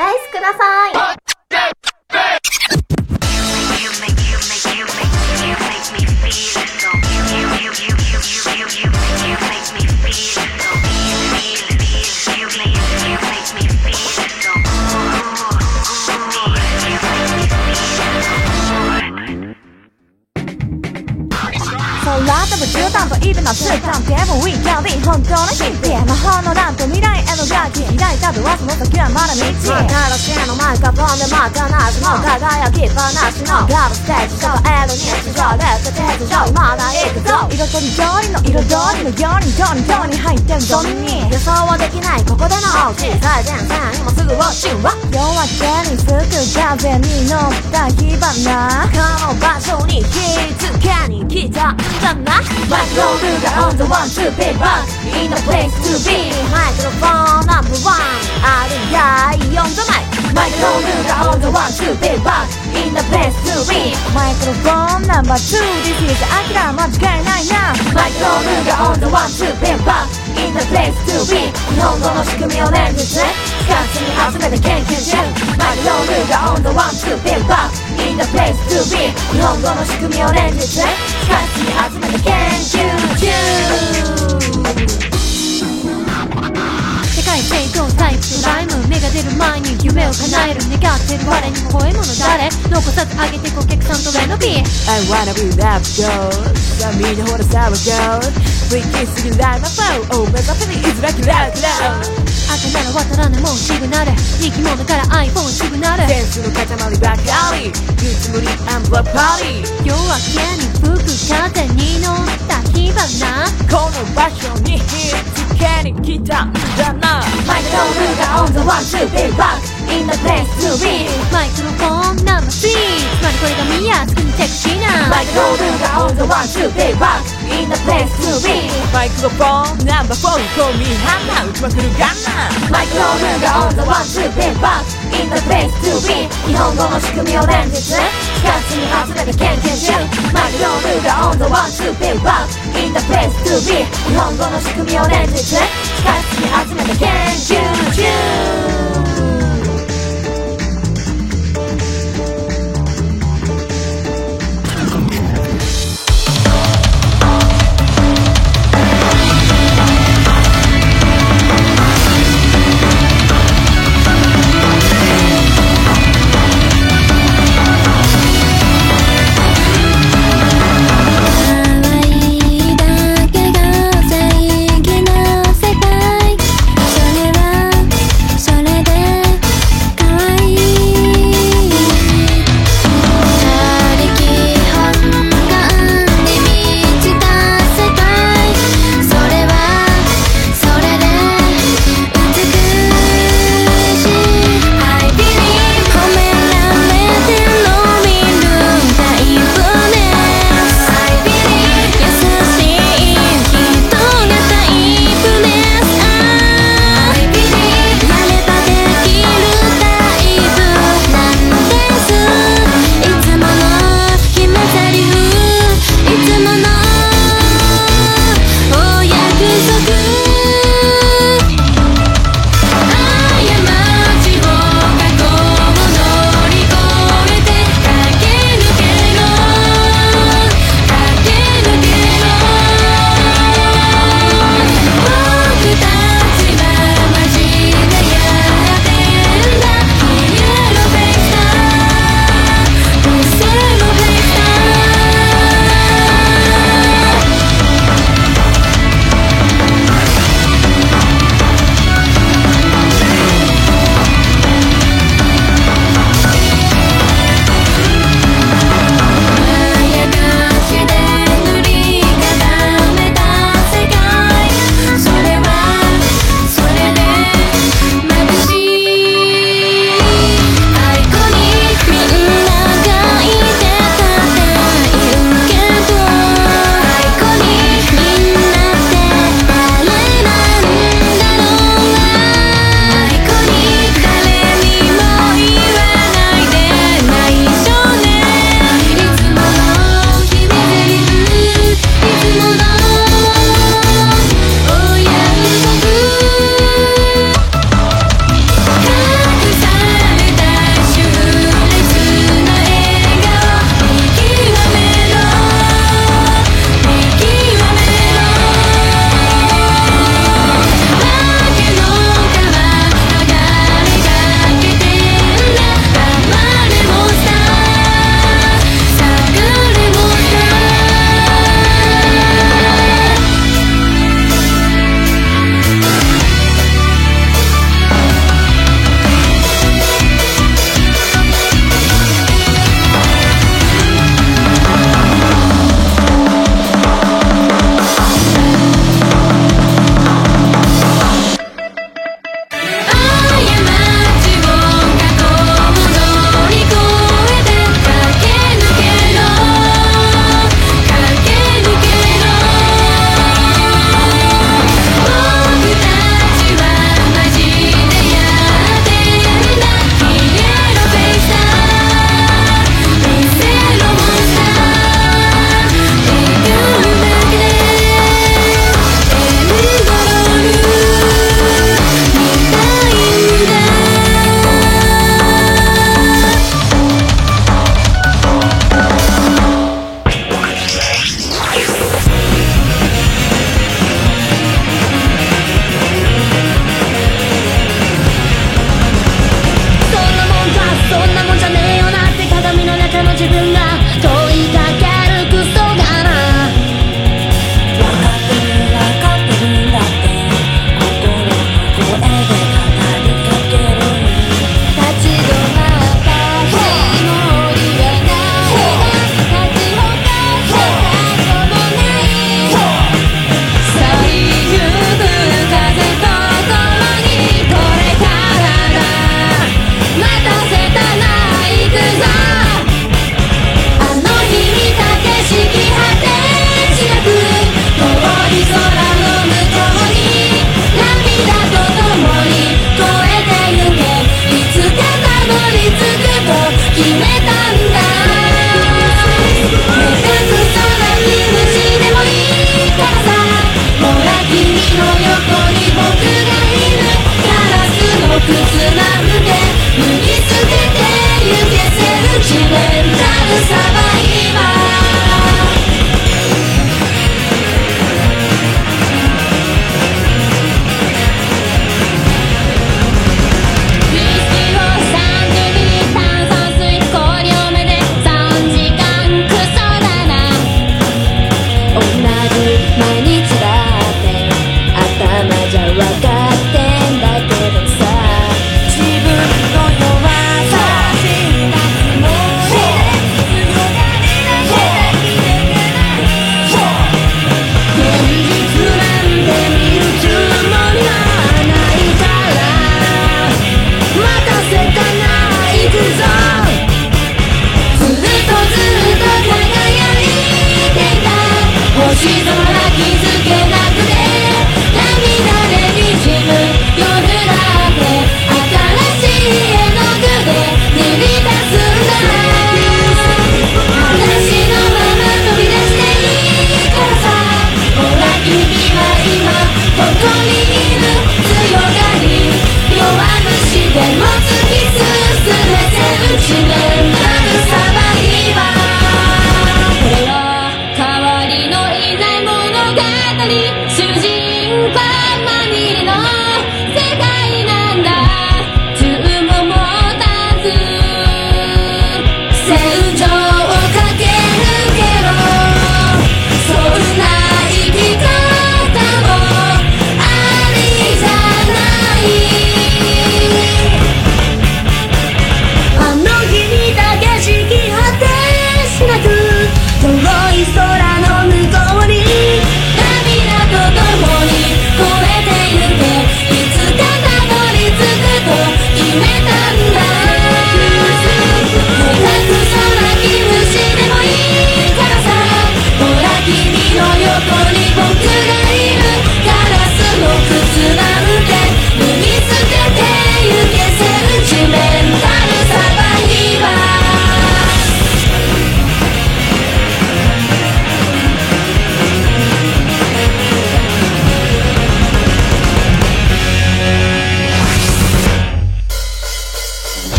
ライスください。イブのスータンテーブルウィーキャーリー本当のヒッピー魔法のランプ未来へのガキ開いたドアその先はまだ道新しいのマイクロフォンでまたなしの輝きっぱなしのガブステージとエル日常レッド鉄条まだ行くぞ色とりどりの彩りのようにどにどに入ってるどに予想はできないここでの大きい最前線今すぐウォッチンは夜明けに吹く風に乗った火花この場所に火付けに来たんだなマイクロルーガー on the one two big bang in the place to be マイクロフォンナンバーワンあるんやい on the mic マイクロルーガー on the one two big bang in the place to be マイクロフォンナンバー2 This is アキラ間違いないなマイクロルーガー on the one two big bang in the place to be. 日本語の仕組みを念日使ってに集めて研究中マグロルーガー on the one to be back in the place to be. 日本語の仕組みを念日使ってに集めて研究中。世界成功タイプライム目が出る前に夢を叶える。願ってる我にも吠え物誰？残さず上げて顧客さんとレノビー I wanna be that girl さあみんなほらさわ girl 不意気すぎるライマフォー Oh 目指せにいずらきらきら赤なら渡らぬもうシグナル生き物から iPhone シグナルセンスの塊ばかり唯一無二アンブラパーリー夜明けに吹く風に乗った火花。この場所に火付けに来たんだなマイクとルーがオンザワンツービーバック in the place to be マイクロフォンナンバー3つまりこれが見やすくにセクシーなマイクロルーガー on the one two big bang in the place to be マイクロフォンナンバー4コミハンナ打ちまくるガンナマイクロルーガー on the one two big bang in the place to be 日本語の仕組みを連日使ってに集めて研究中マイクロルーガー on the one two big bang in the place to be 日本語の仕組みを連日使ってに集めて研究中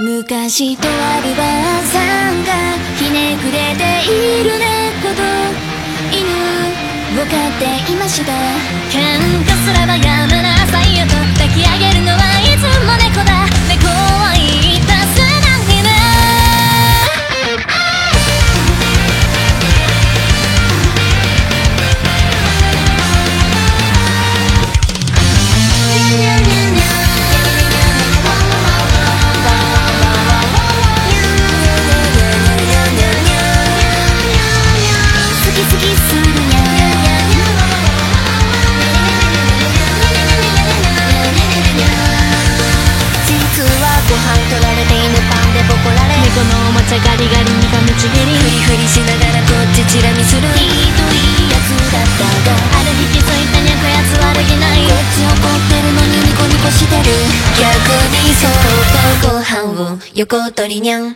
昔とあるばあさんがひねくれている猫と犬を飼っていました。喧嘩すればやめなさいよと抱き上げるのは横取りにゃん。犬よ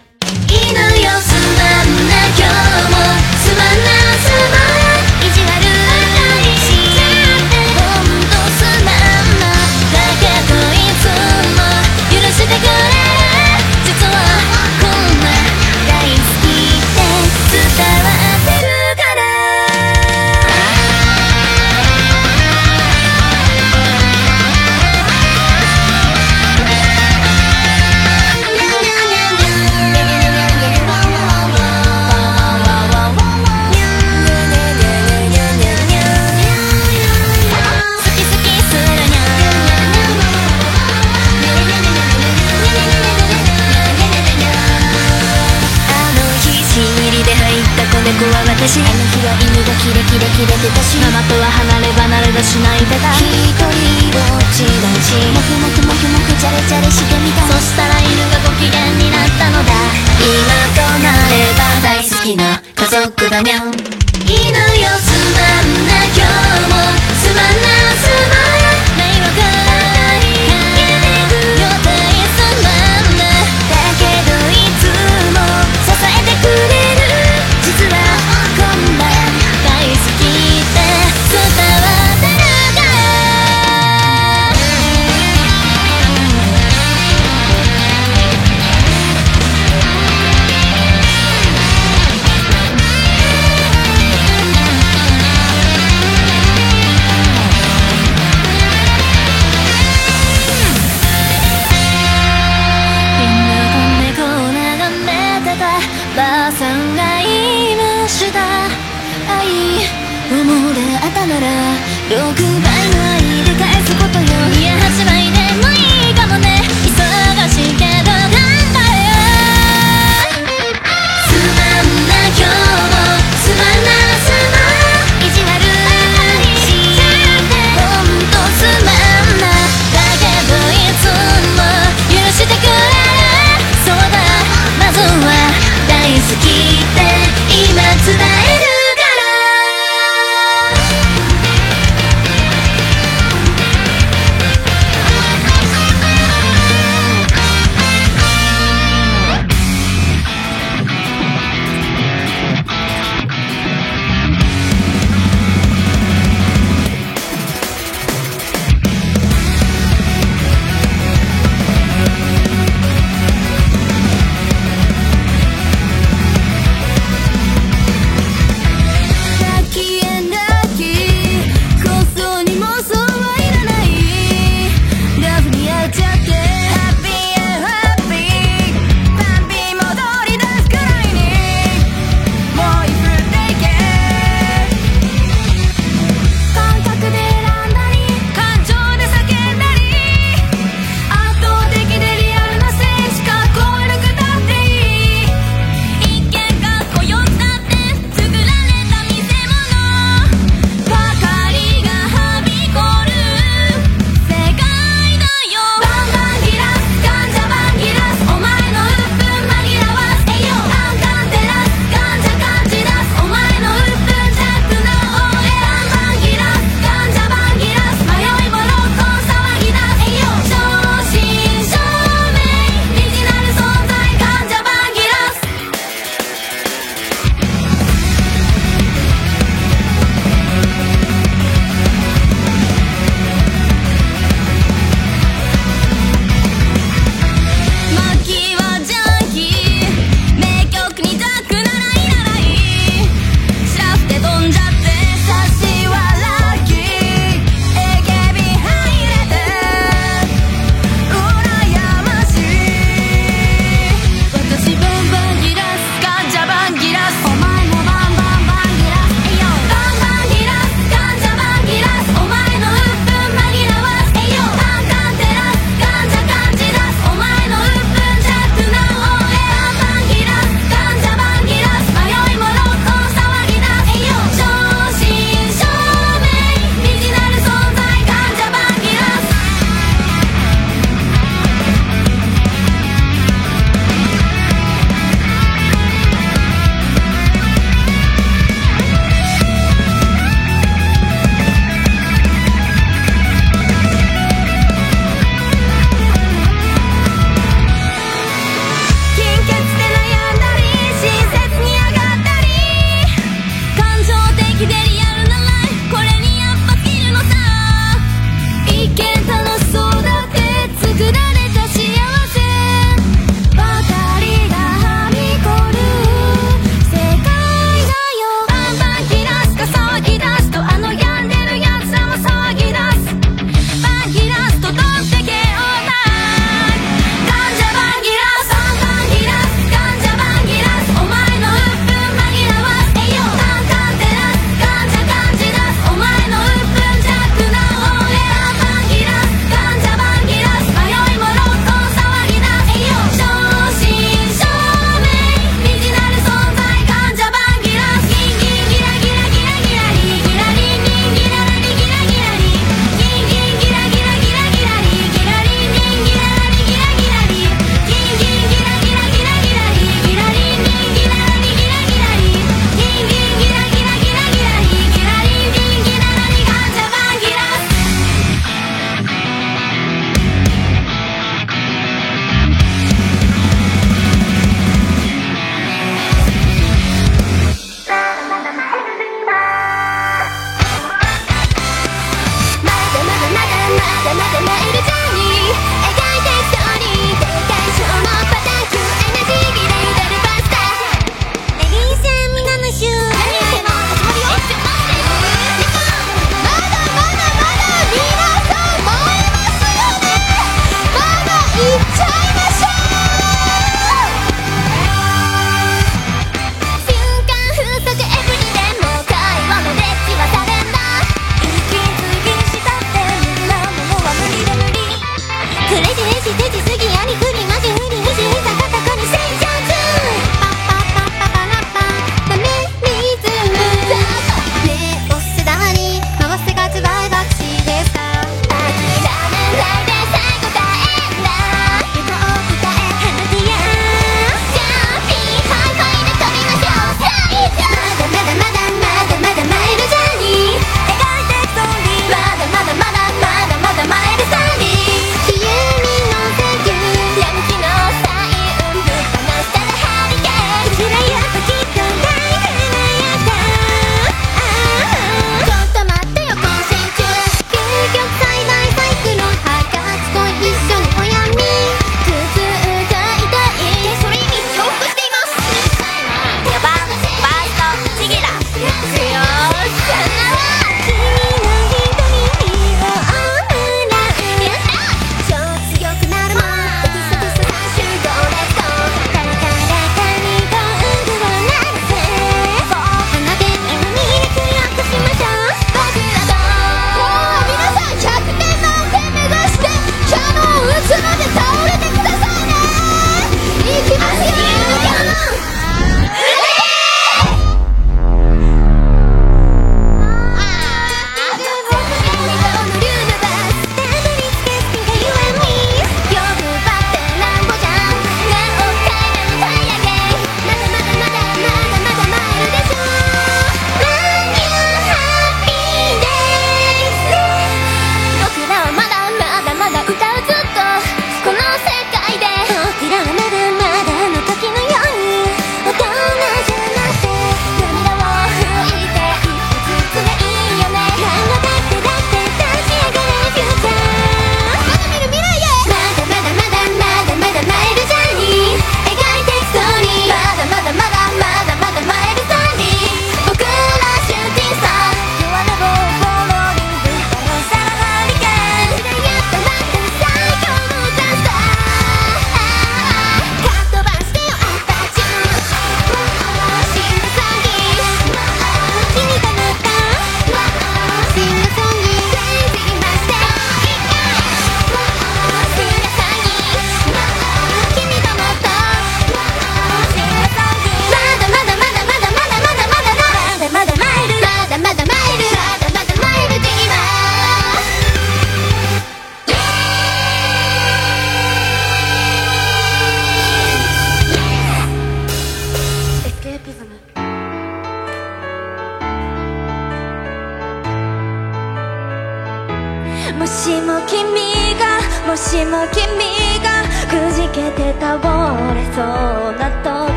てしあの日は犬がキレキレキレてたしママとは離れ離れだしないでた。一人ぼっちだし。もくもくもくもくチャレチャレしてみた。そしたら犬がご機嫌になったのだ。今となれば大好きな家族だにゃん。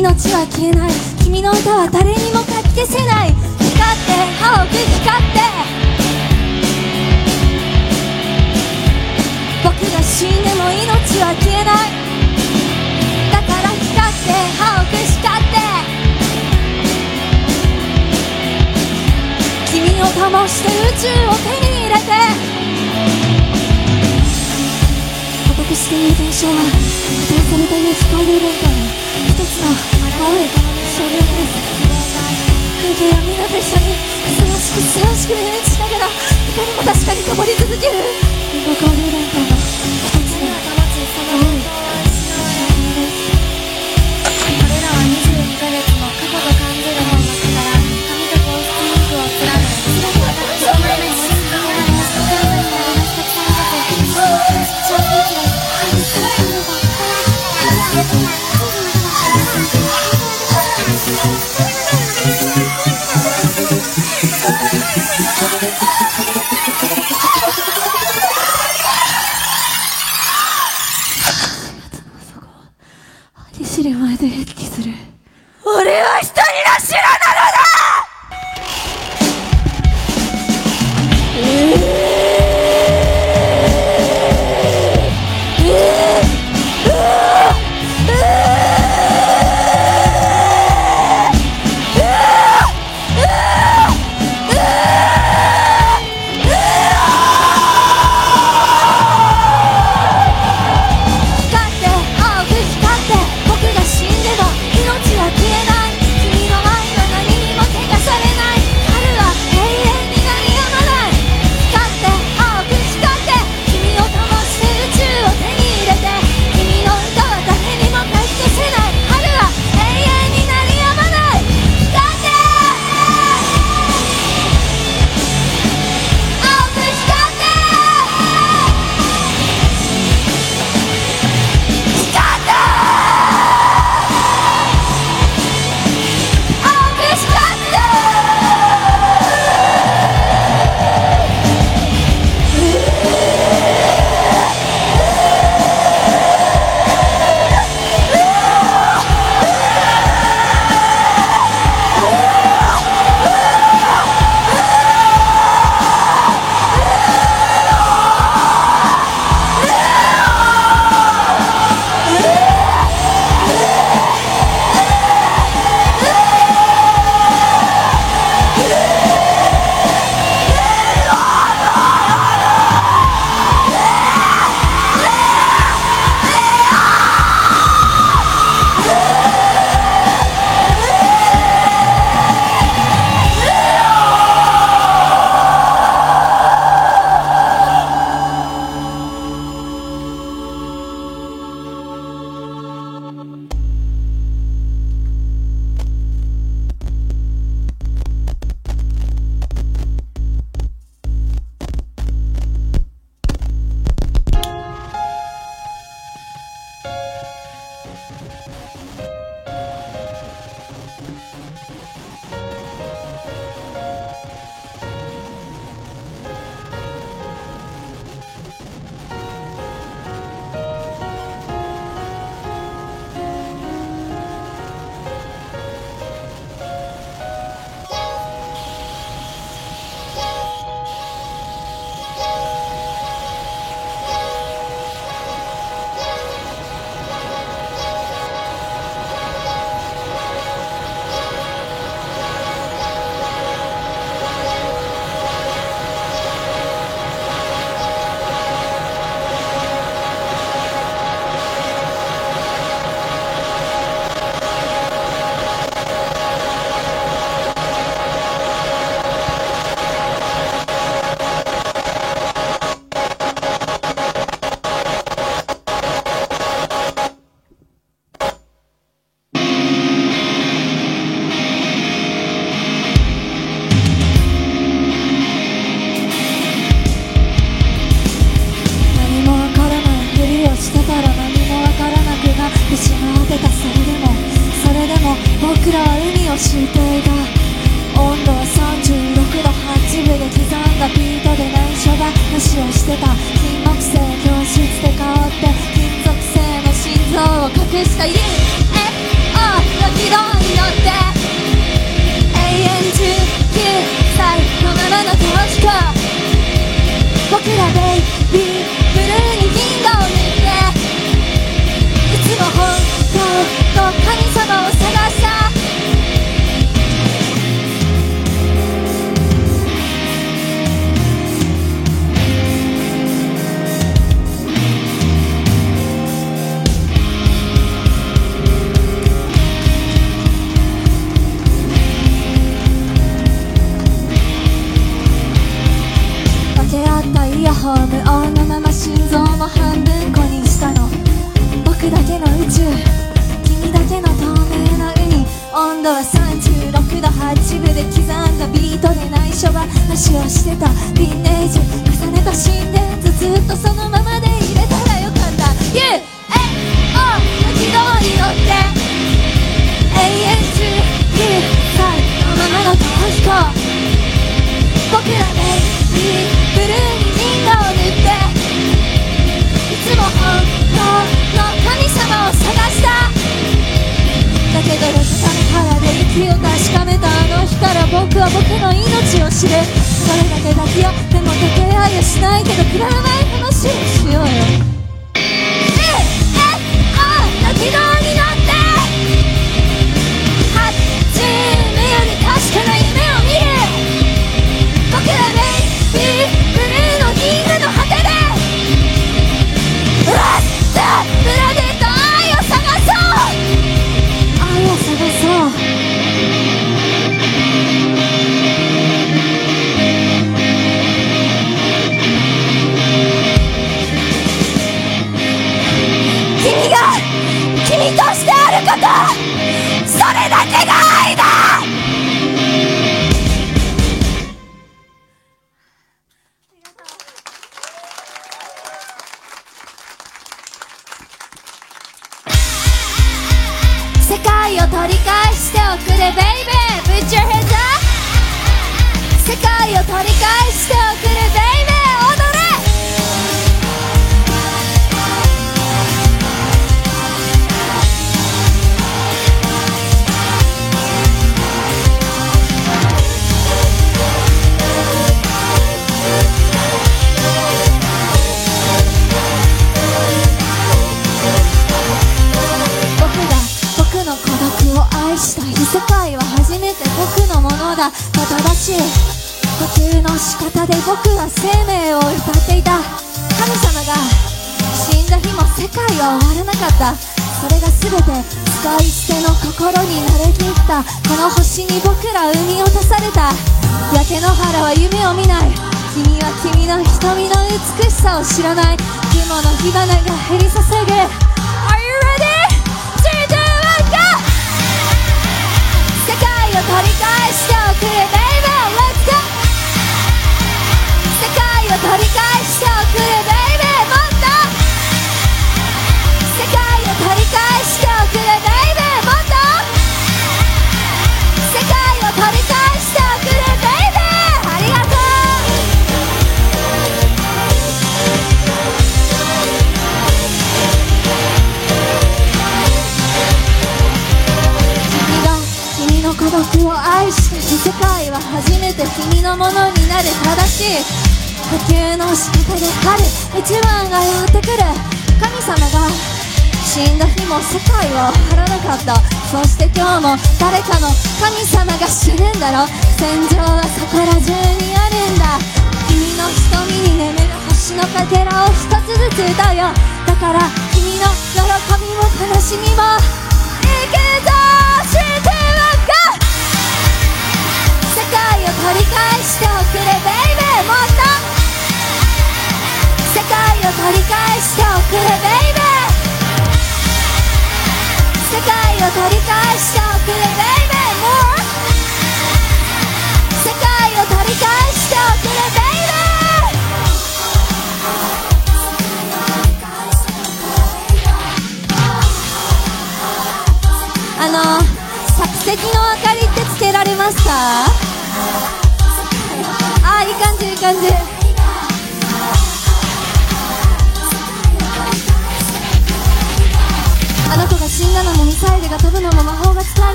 命は消えない。君の歌は誰くしながら光も確かに昇り続ける。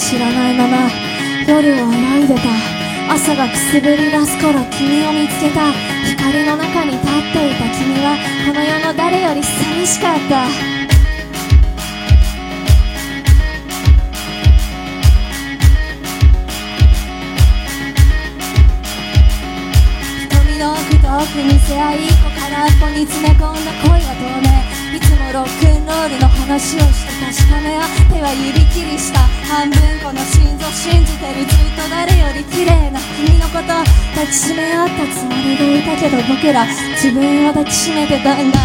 知らないまま夜を泳いでた朝がくすぶり出す頃君を見つけた光の中に立っていた君はこの世の誰より寂しかった。瞳の奥と奥見せ合い一個空っぽに詰め込んだ恋は透明。ロックンロールの話をして確かめ合手は指切りした半分この心臓信じてるずっと誰より綺麗な君のこと抱きしめ合ったつもりでいたけど僕ら自分を抱きしめてたんだ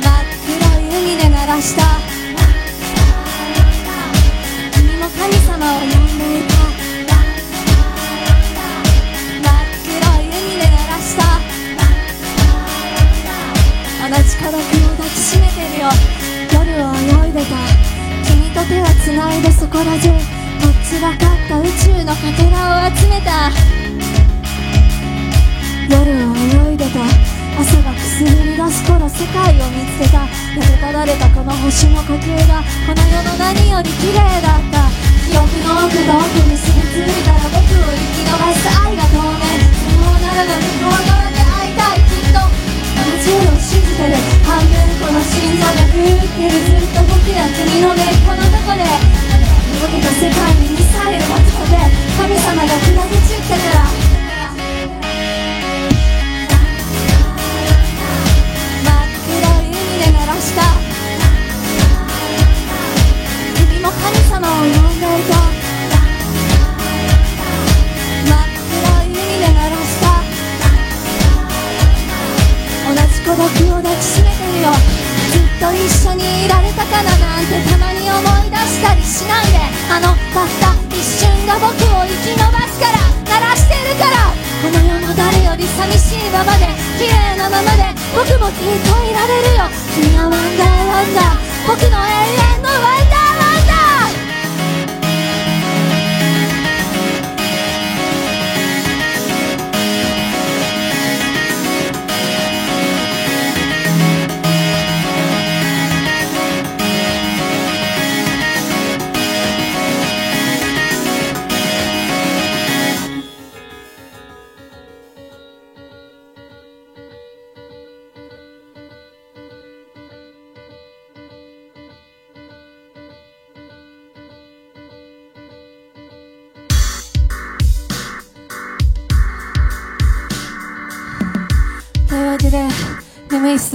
真っ黒い海で鳴らした君も神様を呼つないでそこら中。とっちらかった宇宙のかけらを集めた。夜を泳いでた。朝がくすぶり出す頃世界を見つけた。焼けただれたこの星の呼吸がこの世の何より綺麗だった。記憶の奥と奥に住み着いたら僕を生き逃す愛が透明。そうならな向こう側で会いたい。きっと。同じ信じてる半分この心臓が震ってるずっと僕や君の根っこのとこで動けた世界にミサイルを飛べ神様が砕け散ったから真っ黒い海で鳴らした君も神様をを抱きしめてるよ。ずっと一緒にいられたかななんてたまに思い出したりしないで。あのたった一瞬が僕を生き延ばすから。鳴らしてるから。この世の誰より寂しいままで。綺麗なままで。僕もきっといられるよ。君はワンダーワンダー。僕の永遠のワンダー。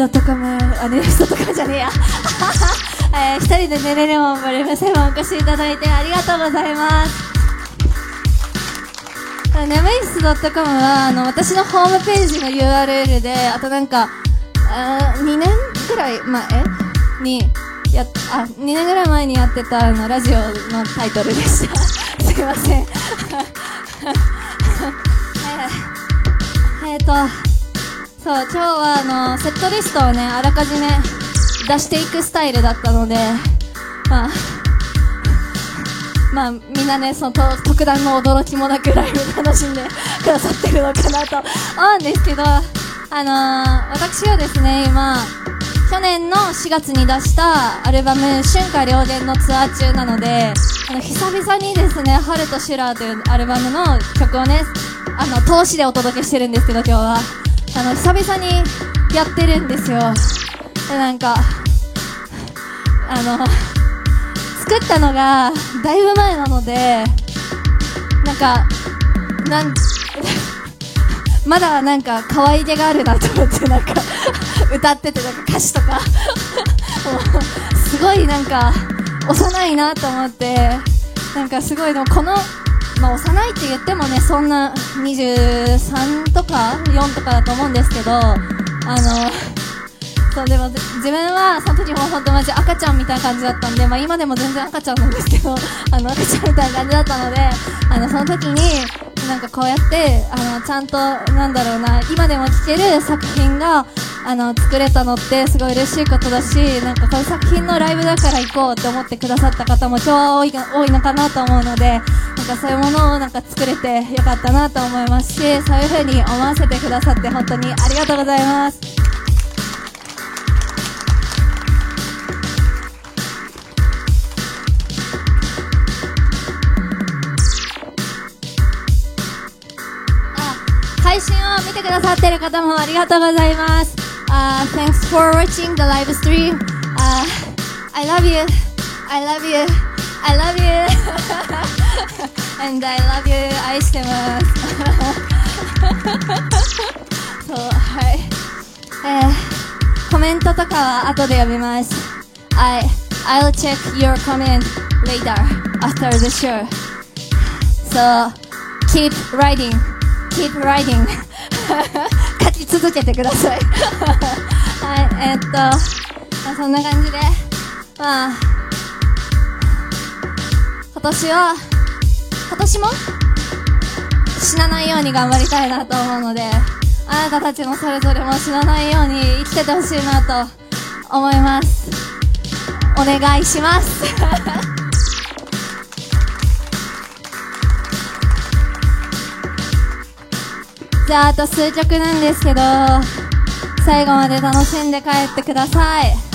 イス .com あネス .com じゃねえや。えー、一人で寝れるもんバリムセブンお越しいただいてありがとうございます。ネムイス .com はあの私のホームページの URL であとなんかあ2年くらい前？にやあ2年ぐらい前にやってたあのラジオのタイトルでした。すいません。はいはいえっ、とそう今日はあのセットリストをねあらかじめ出していくスタイルだったのでまあまあみんなねその特段の驚きもなくライブ楽しんで くださってるのかなと思うんですけどあのー、私はですね今去年の4月に出したアルバム「春夏両伝」のツアー中なのであの久々にですね「春と修羅」というアルバムの曲をねあの通しでお届けしてるんですけど今日は。あの久々にやってるんですよ。でなんかあの作ったのがだいぶ前なのでなんかなん まだなんか可愛げがあるなと思ってなんか 歌っててなんか歌詞とか。も うすごいなんか幼いなと思ってなんかすごいでもこのまあ幼いって言ってもねそんな23とか4とかだと思うんですけどあの そうでも自分はその時も本当マジ赤ちゃんみたいな感じだったんで、まあ、今でも全然赤ちゃんなんですけどあの赤ちゃんみたいな感じだったのであのその時になんかこうやってあのちゃんとなんだろうな今でも聴ける作品があの作れたのってすごい嬉しいことだしなんかこの作品のライブだから行こうって思ってくださった方も超多い多いのかなと思うのでなんかそういうものをなんか作れてよかったなと思いますしそういう風に思わせてくださって本当にありがとうございます。配信を見てくださってる方もありがとうございます。Uh, thanks for watching the live stream. Uh, I love you. I love you. I love you. And I love you. 愛してます。そう、はい。えー、コメントとかは後で読みます。I, I'll check your comment later after the show. So, keep writing. Keep writing. 書き続けてください。はいえー、っと、まあ、そんな感じでまあ今年は今年も死なないように頑張りたいなと思うのであなたたちもそれぞれも死なないように生きててほしいなと思います。お願いします。じゃああと数曲なんですけど最後まで楽しんで帰ってください。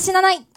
死なない。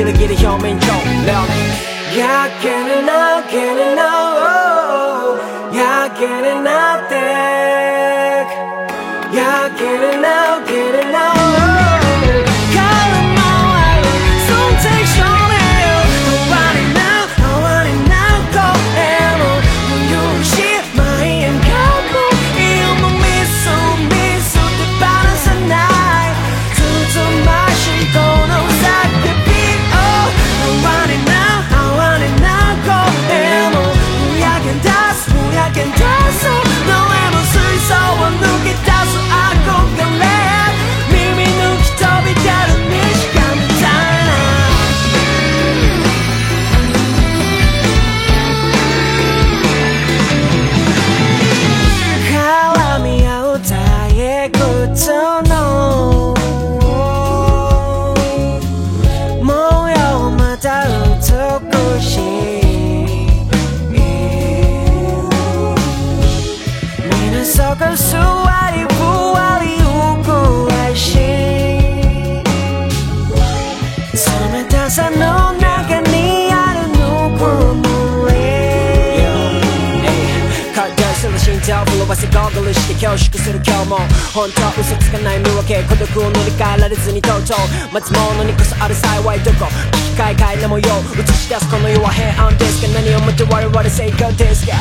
よもう待つものにこそある幸いどこ？機械変えな模様映し出すこの世は平安ですが何をもって我々成功ですか？